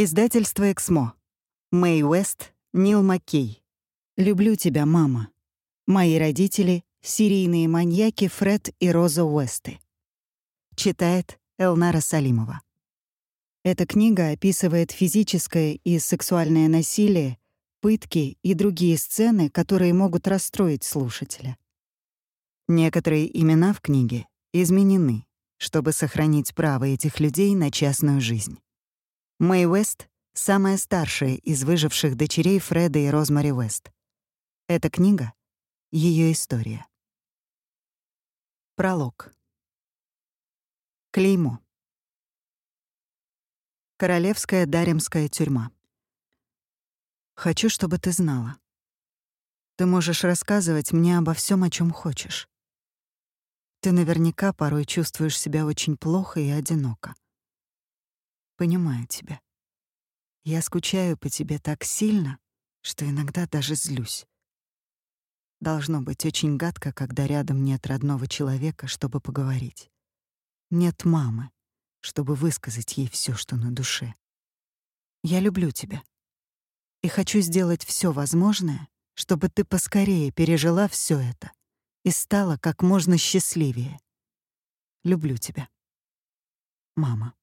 Издательство «Эксмо». Мэй Уэст, Нил Маккей. «Люблю тебя, мама». Мои родители — серийные маньяки Фред и Роза Уэсты. Читает Элнара Салимова. Эта книга описывает физическое и сексуальное насилие, пытки и другие сцены, которые могут расстроить слушателя. Некоторые имена в книге изменены, чтобы сохранить право этих людей на частную жизнь. Мэй Уэст — самая старшая из выживших дочерей Фреда и Розмари Уэст. Эта книга — ее история. Пролог. Клеймо. Королевская Даремская тюрьма. Хочу, чтобы ты знала. Ты можешь рассказывать мне обо всем, о чем хочешь. Ты наверняка порой чувствуешь себя очень плохо и одиноко. Понимаю тебя. Я скучаю по тебе так сильно, что иногда даже злюсь. Должно быть очень гадко, когда рядом нет родного человека, чтобы поговорить. Нет мамы, чтобы высказать ей все, что на душе. Я люблю тебя и хочу сделать все возможное, чтобы ты поскорее пережила все это и стала как можно счастливее. Люблю тебя. Мама.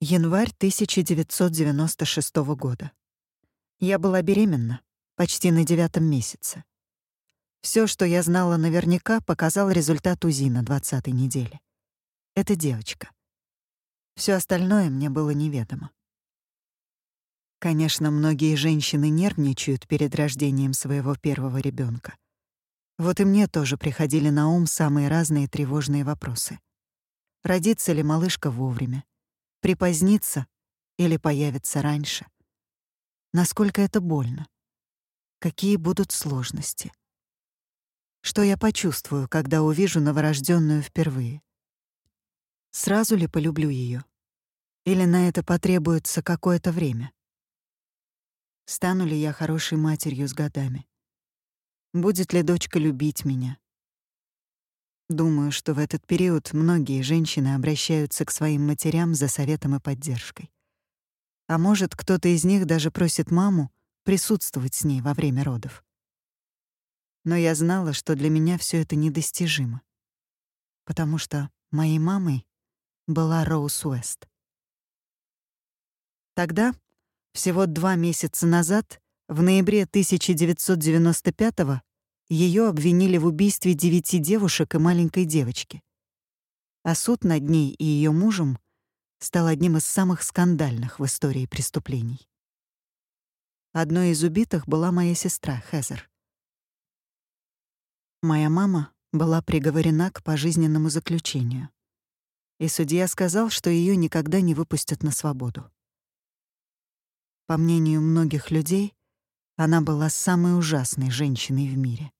Январь 1996 года. Я была беременна, почти на девятом месяце. Все, что я знала наверняка, показал результат УЗИ на двадцатой неделе. Это девочка. Все остальное мне было неведомо. Конечно, многие женщины нервничают перед рождением своего первого ребенка. Вот и мне тоже приходили на ум самые разные тревожные вопросы. Родится ли малышка вовремя? Припозднится или появится раньше. Насколько это больно? Какие будут сложности? Что я почувствую, когда увижу новорожденную впервые? Сразу ли полюблю ее? Или на это потребуется какое-то время? Стану ли я хорошей матерью с годами? Будет ли дочка любить меня? Думаю, что в этот период многие женщины обращаются к своим матерям за советом и поддержкой. А может, кто-то из них даже просит маму присутствовать с ней во время родов. Но я знала, что для меня все это недостижимо, потому что моей мамой была Роуз Уэст. Тогда, всего два месяца назад, в ноябре 1995 года, ее обвинили в убийстве девяти девушек и маленькой девочки. А суд над ней и ее мужем стал одним из самых скандальных в истории преступлений. Одной из убитых была моя сестра Хезер. Моя мама была приговорена к пожизненному заключению. И судья сказал, что ее никогда не выпустят на свободу. По мнению многих людей, она была самой ужасной женщиной в мире.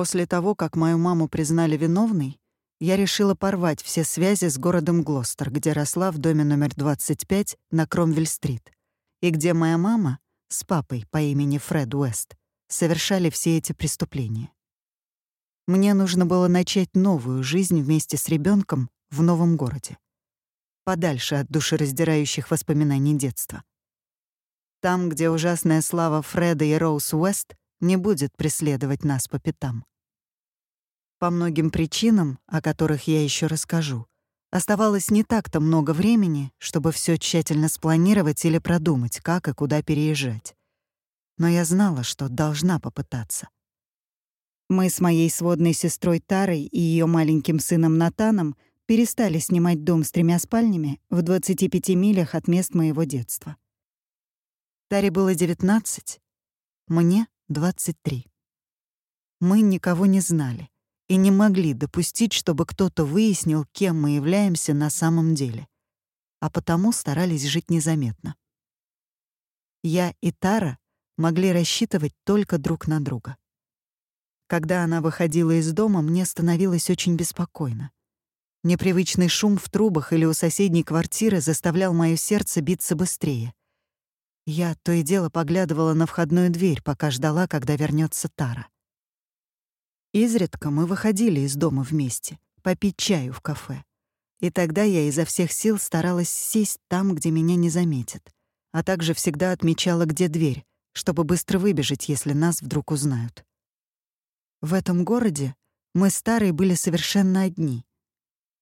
После того, как мою маму признали виновной, я решила порвать все связи с городом Глостер, где росла в доме номер 25 на Кромвель-стрит, и где моя мама с папой по имени Фред Уэст совершали все эти преступления. Мне нужно было начать новую жизнь вместе с ребенком в новом городе, подальше от душераздирающих воспоминаний детства. Там, где ужасная слава Фреда и Роуз Уэст не будет преследовать нас по пятам. По многим причинам, о которых я еще расскажу, оставалось не так-то много времени, чтобы все тщательно спланировать или продумать, как и куда переезжать. Но я знала, что должна попытаться. Мы с моей сводной сестрой Тарой и ее маленьким сыном Натаном перестали снимать дом с тремя спальнями в 25 милях от мест моего детства. Таре было 19, мне 23. Мы никого не знали и не могли допустить, чтобы кто-то выяснил, кем мы являемся на самом деле, а потому старались жить незаметно. Я и Тара могли рассчитывать только друг на друга. Когда она выходила из дома, мне становилось очень беспокойно. Непривычный шум в трубах или у соседней квартиры заставлял мое сердце биться быстрее. Я то и дело поглядывала на входную дверь, пока ждала, когда вернется Тара. Изредка мы выходили из дома вместе, попить чаю в кафе. И тогда я изо всех сил старалась сесть там, где меня не заметят, а также всегда отмечала, где дверь, чтобы быстро выбежать, если нас вдруг узнают. В этом городе мы старые были совершенно одни.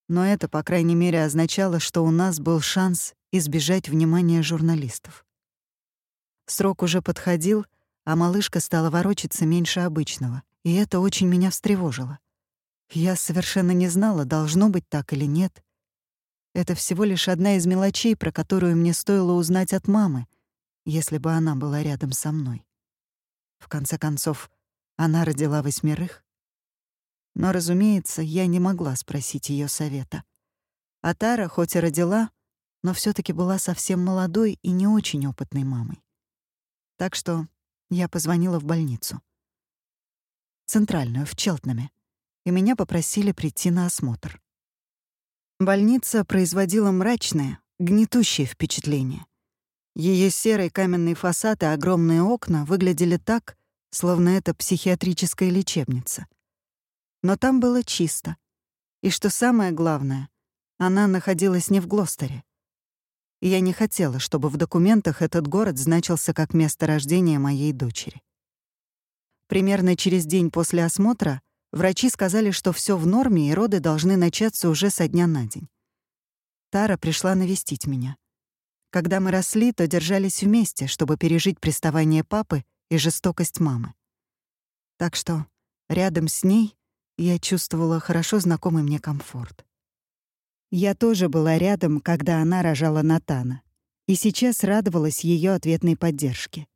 Но это, по крайней мере, означало, что у нас был шанс избежать внимания журналистов. Срок уже подходил, а малышка стала ворочаться меньше обычного, и это очень меня встревожило. Я совершенно не знала, должно быть так или нет. Это всего лишь одна из мелочей, про которую мне стоило узнать от мамы, если бы она была рядом со мной. В конце концов, она родила восьмерых. Но, разумеется, я не могла спросить ее совета. А Тара, хоть и родила, но все таки была совсем молодой и не очень опытной мамой. Так что я позвонила в больницу. Центральную, в Челтнаме, и меня попросили прийти на осмотр. Больница производила мрачное, гнетущее впечатление. Ее серый каменный фасад и огромные окна выглядели так, словно это психиатрическая лечебница. Но там было чисто. И что самое главное, она находилась не в Глостере. Я не хотела, чтобы в документах этот город значился как место рождения моей дочери. Примерно через день после осмотра врачи сказали, что все в норме и роды должны начаться уже со дня на день. Тара пришла навестить меня. Когда мы росли, то держались вместе, чтобы пережить приставание папы и жестокость мамы. Так что рядом с ней я чувствовала хорошо знакомый мне комфорт. Я тоже была рядом, когда она рожала Натана, и сейчас радовалась ее ответной поддержке.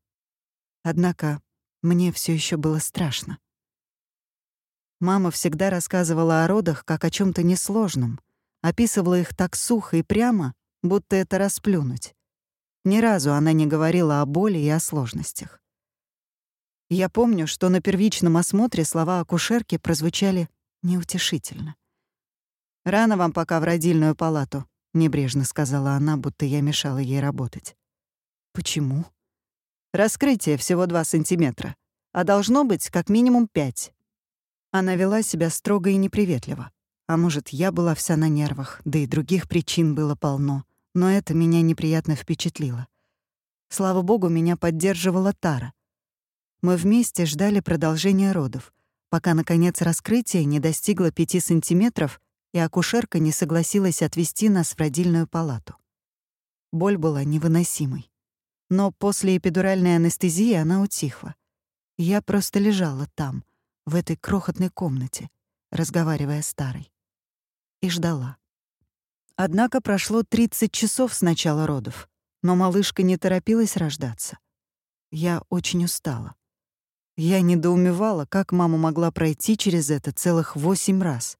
Однако мне все еще было страшно. Мама всегда рассказывала о родах как о чем то несложном, описывала их так сухо и прямо, будто это расплюнуть. Ни разу она не говорила о боли и о сложностях. Я помню, что на первичном осмотре слова акушерки прозвучали неутешительно. «Рано вам пока в родильную палату», — небрежно сказала она, будто я мешала ей работать. «Почему?» «Раскрытие всего два сантиметра, а должно быть как минимум пять». Она вела себя строго и неприветливо. А может, я была вся на нервах, да и других причин было полно, но это меня неприятно впечатлило. Слава богу, меня поддерживала Тара — мы вместе ждали продолжения родов, пока, наконец, раскрытие не достигло пяти сантиметров, и акушерка не согласилась отвезти нас в родильную палату. Боль была невыносимой. Но после эпидуральной анестезии она утихла. Я просто лежала там, в этой крохотной комнате, разговаривая с Тарой. И ждала. Однако прошло 30 часов с начала родов, но малышка не торопилась рождаться. Я очень устала. Я недоумевала, как мама могла пройти через это целых восемь раз.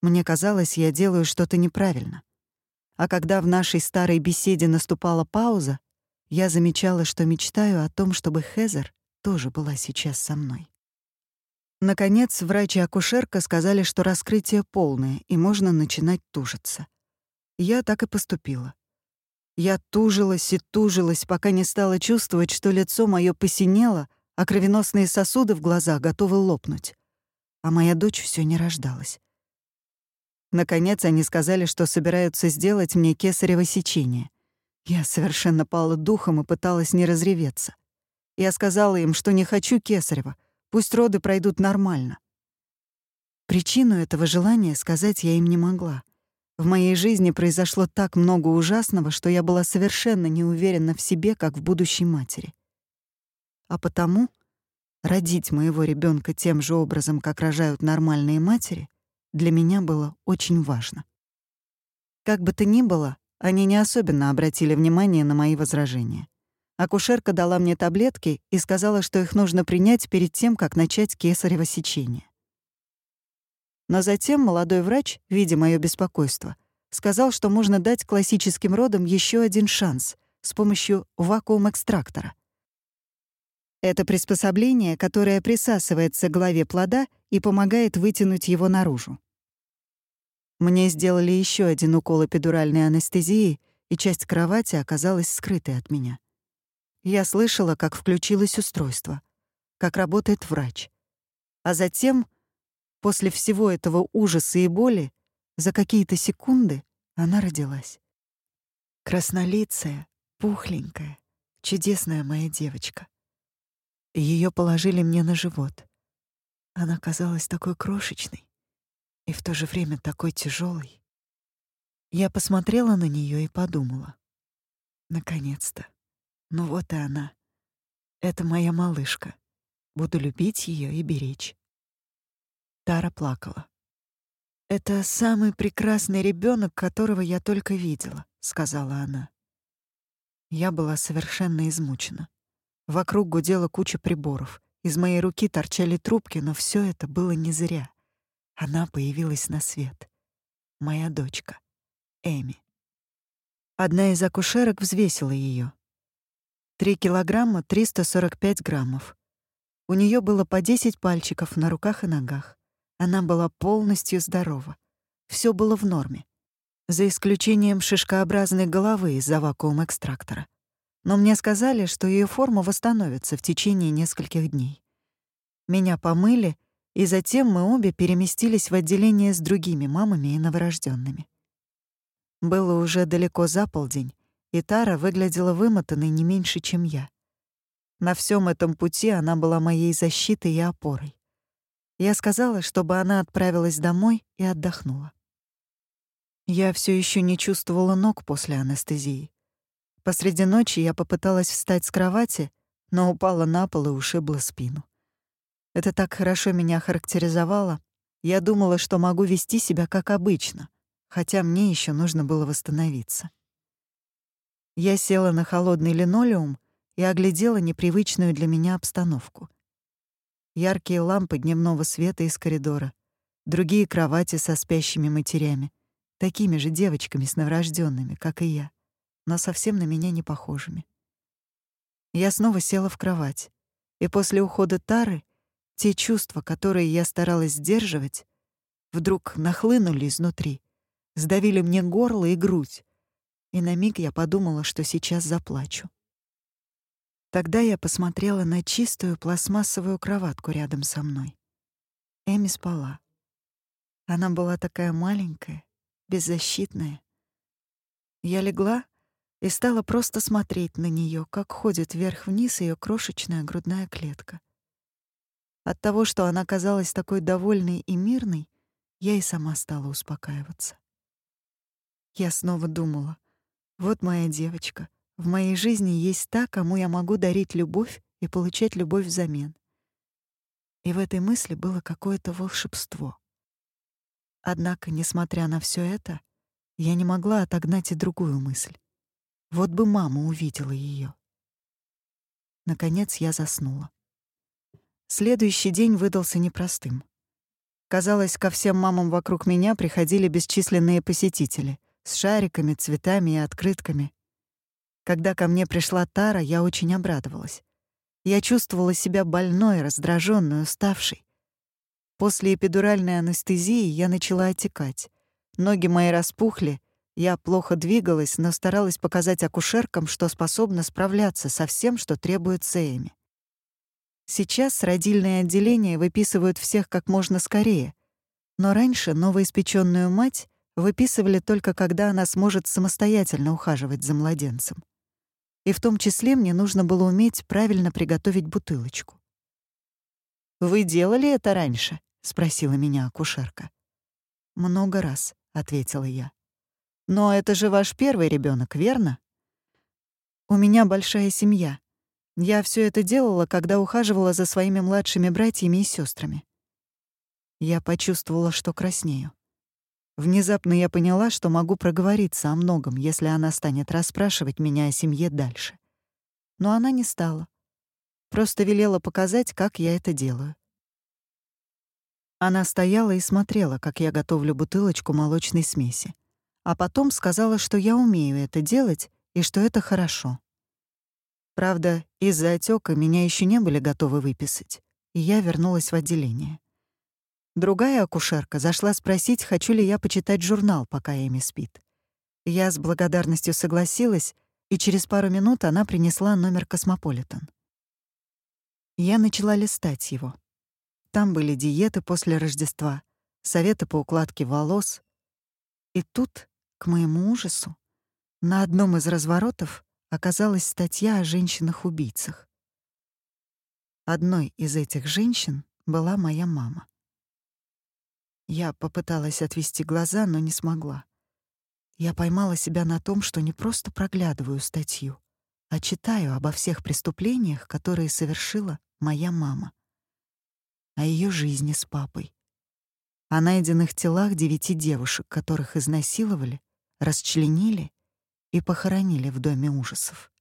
Мне казалось, я делаю что-то неправильно. А когда в нашей старой беседе наступала пауза, я замечала, что мечтаю о том, чтобы Хезер тоже была сейчас со мной. Наконец, врач и акушерка сказали, что раскрытие полное, и можно начинать тужиться. Я так и поступила. Я тужилась и тужилась, пока не стала чувствовать, что лицо мое посинело, а кровеносные сосуды в глазах готовы лопнуть. А моя дочь все не рождалась. Наконец они сказали, что собираются сделать мне кесарево сечение. Я совершенно пала духом и пыталась не разреветься. Я сказала им, что не хочу кесарева, пусть роды пройдут нормально. Причину этого желания сказать я им не могла. В моей жизни произошло так много ужасного, что я была совершенно не уверена в себе, как в будущей матери. А потому родить моего ребенка тем же образом, как рожают нормальные матери, для меня было очень важно. Как бы то ни было, они не особенно обратили внимание на мои возражения. Акушерка дала мне таблетки и сказала, что их нужно принять перед тем, как начать кесарево сечение. Но затем молодой врач, видя мое беспокойство, сказал, что можно дать классическим родам еще один шанс с помощью вакуум-экстрактора. Это приспособление, которое присасывается к голове плода и помогает вытянуть его наружу. Мне сделали еще один укол эпидуральной анестезии, и часть кровати оказалась скрытой от меня. Я слышала, как включилось устройство, как работает врач. А затем, после всего этого ужаса и боли, За какие-то секунды она родилась. Краснолицая, пухленькая, чудесная моя девочка. Ее положили мне на живот. Она казалась такой крошечной и в то же время такой тяжелой. Я посмотрела на нее и подумала. Наконец-то. Ну вот и она. Это моя малышка. Буду любить ее и беречь. Тара плакала. Это самый прекрасный ребенок, которого я только видела, сказала она. Я была совершенно измучена. Вокруг гудела куча приборов. Из моей руки торчали трубки, но все это было не зря. Она появилась на свет. Моя дочка, Эми. Одна из акушерок взвесила ее. Три килограмма 345 граммов. У нее было по 10 пальчиков на руках и ногах. Она была полностью здорова. Все было в норме. За исключением шишкообразной головы из-за вакуум-экстрактора. Но мне сказали, что ее форма восстановится в течение нескольких дней. Меня помыли, и затем мы обе переместились в отделение с другими мамами и новорожденными. Было уже далеко за полдень, и Тара выглядела вымотанной не меньше, чем я. На всем этом пути она была моей защитой и опорой. Я сказала, чтобы она отправилась домой и отдохнула. Я все еще не чувствовала ног после анестезии. Посреди ночи я попыталась встать с кровати, но упала на пол и ушибла спину. Это так хорошо меня характеризовало. Я думала, что могу вести себя как обычно, хотя мне еще нужно было восстановиться. Я села на холодный линолеум и оглядела непривычную для меня обстановку. Яркие лампы дневного света из коридора, другие кровати со спящими матерями, такими же девочками с новорожденными, как и я, но совсем на меня не похожими. Я снова села в кровать, и после ухода Тары те чувства, которые я старалась сдерживать, вдруг нахлынули изнутри, сдавили мне горло и грудь, и на миг я подумала, что сейчас заплачу. Тогда я посмотрела на чистую пластмассовую кроватку рядом со мной. Эми спала. Она была такая маленькая, беззащитная. Я легла и стала просто смотреть на нее, как ходит вверх-вниз ее крошечная грудная клетка. От того, что она казалась такой довольной и мирной, я и сама стала успокаиваться. Я снова думала, вот моя девочка. В моей жизни есть та, кому я могу дарить любовь и получать любовь взамен. И в этой мысли было какое-то волшебство. Однако, несмотря на все это, я не могла отогнать и другую мысль. Вот бы мама увидела ее. Наконец я заснула. Следующий день выдался непростым. Казалось, ко всем мамам вокруг меня приходили бесчисленные посетители с шариками, цветами и открытками. Когда ко мне пришла Тара, я очень обрадовалась. Я чувствовала себя больной, раздраженной, уставшей. После эпидуральной анестезии я начала отекать. Ноги мои распухли, я плохо двигалась, но старалась показать акушеркам, что способна справляться со всем, что требуется Эми. Сейчас родильное отделение выписывают всех как можно скорее, но раньше новоиспеченную мать выписывали только когда она сможет самостоятельно ухаживать за младенцем. И в том числе мне нужно было уметь правильно приготовить бутылочку. «Вы делали это раньше?» — спросила меня акушерка. «Много раз», — ответила я. «Но это же ваш первый ребенок, верно?» «У меня большая семья. Я все это делала, когда ухаживала за своими младшими братьями и сестрами. Я почувствовала, что краснею. Внезапно я поняла, что могу проговориться о многом, если она станет расспрашивать меня о семье дальше. Но она не стала. Просто велела показать, как я это делаю. Она стояла и смотрела, как я готовлю бутылочку молочной смеси. А потом сказала, что я умею это делать и что это хорошо. Правда, из-за отека меня еще не были готовы выписать, и я вернулась в отделение. Другая акушерка зашла спросить, хочу ли я почитать журнал, пока Эми спит. Я с благодарностью согласилась, и через пару минут она принесла номер «Космополитен». Я начала листать его. Там были диеты после Рождества, советы по укладке волос. И тут, к моему ужасу, на одном из разворотов оказалась статья о женщинах-убийцах. Одной из этих женщин была моя мама. Я попыталась отвести глаза, но не смогла. Я поймала себя на том, что не просто проглядываю статью, а читаю обо всех преступлениях, которые совершила моя мама. О ее жизни с папой. О найденных телах девяти девушек, которых изнасиловали, расчленили и похоронили в Доме ужасов.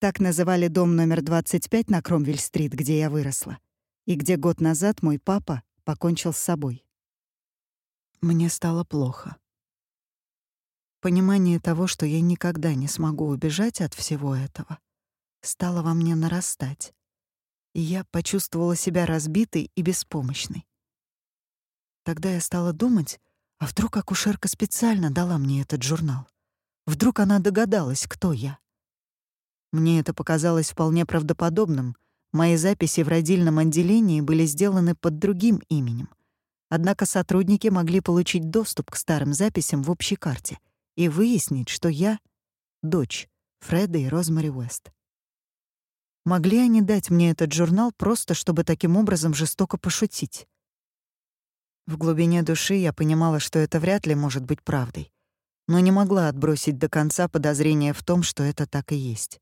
Так называли дом номер 25 на Кромвель-стрит, где я выросла, и где год назад мой папа покончил с собой. Мне стало плохо. Понимание того, что я никогда не смогу убежать от всего этого, стало во мне нарастать, и я почувствовала себя разбитой и беспомощной. Тогда я стала думать, а вдруг акушерка специально дала мне этот журнал? Вдруг она догадалась, кто я? Мне это показалось вполне правдоподобным. Мои записи в родильном отделении были сделаны под другим именем. Однако сотрудники могли получить доступ к старым записям в общей карте и выяснить, что я — дочь Фреда и Розмари Уэст. Могли они дать мне этот журнал просто, чтобы таким образом жестоко пошутить? В глубине души я понимала, что это вряд ли может быть правдой, но не могла отбросить до конца подозрения в том, что это так и есть.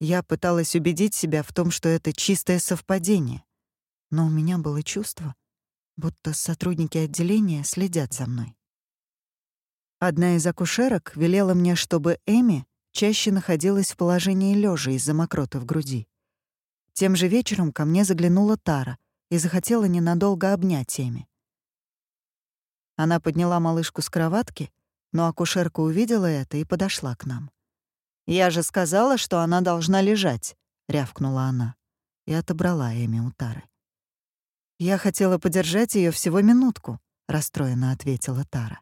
Я пыталась убедить себя в том, что это чистое совпадение, но у меня было чувство, будто сотрудники отделения следят за мной. Одна из акушерок велела мне, чтобы Эми чаще находилась в положении лежа из-за мокроты в груди. Тем же вечером ко мне заглянула Тара и захотела ненадолго обнять Эми. Она подняла малышку с кроватки, но акушерка увидела это и подошла к нам. «Я же сказала, что она должна лежать», — рявкнула она и отобрала Эми у Тары. «Я хотела подержать ее всего минутку», — расстроенно ответила Тара.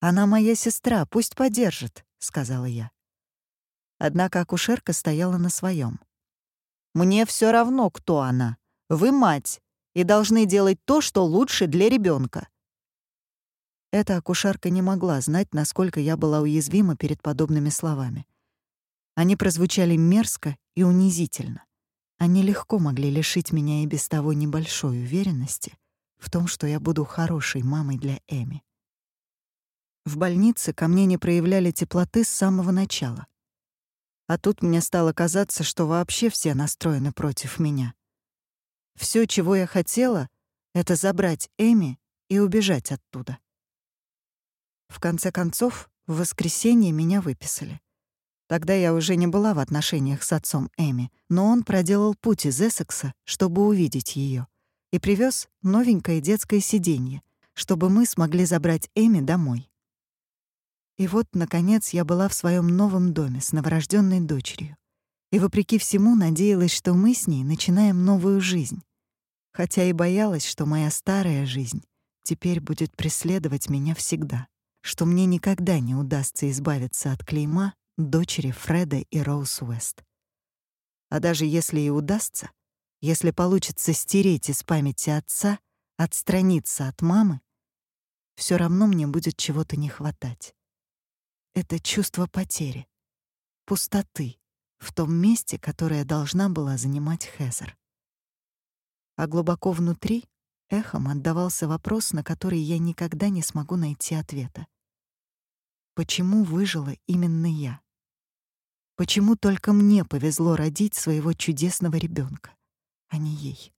«Она моя сестра, пусть подержит», — сказала я. Однако акушерка стояла на своем. «Мне все равно, кто она. Вы мать, и должны делать то, что лучше для ребенка. Эта акушерка не могла знать, насколько я была уязвима перед подобными словами. Они прозвучали мерзко и унизительно. Они легко могли лишить меня и без того небольшой уверенности в том, что я буду хорошей мамой для Эми. В больнице ко мне не проявляли теплоты с самого начала. А тут мне стало казаться, что вообще все настроены против меня. Все, чего я хотела, — это забрать Эми и убежать оттуда. В конце концов, в воскресенье меня выписали. Тогда я уже не была в отношениях с отцом Эми, но он проделал путь из Эссекса, чтобы увидеть ее, и привез новенькое детское сиденье, чтобы мы смогли забрать Эми домой. И вот, наконец, я была в своем новом доме с новорожденной дочерью. И, вопреки всему, надеялась, что мы с ней начинаем новую жизнь. Хотя и боялась, что моя старая жизнь теперь будет преследовать меня всегда, что мне никогда не удастся избавиться от клейма дочери Фреда и Роуз Уэст. А даже если и удастся, если получится стереть из памяти отца, отстраниться от мамы, все равно мне будет чего-то не хватать. Это чувство потери, пустоты в том месте, которое должна была занимать Хезер. А глубоко внутри эхом отдавался вопрос, на который я никогда не смогу найти ответа. Почему выжила именно я? Почему только мне повезло родить своего чудесного ребенка, а не ей?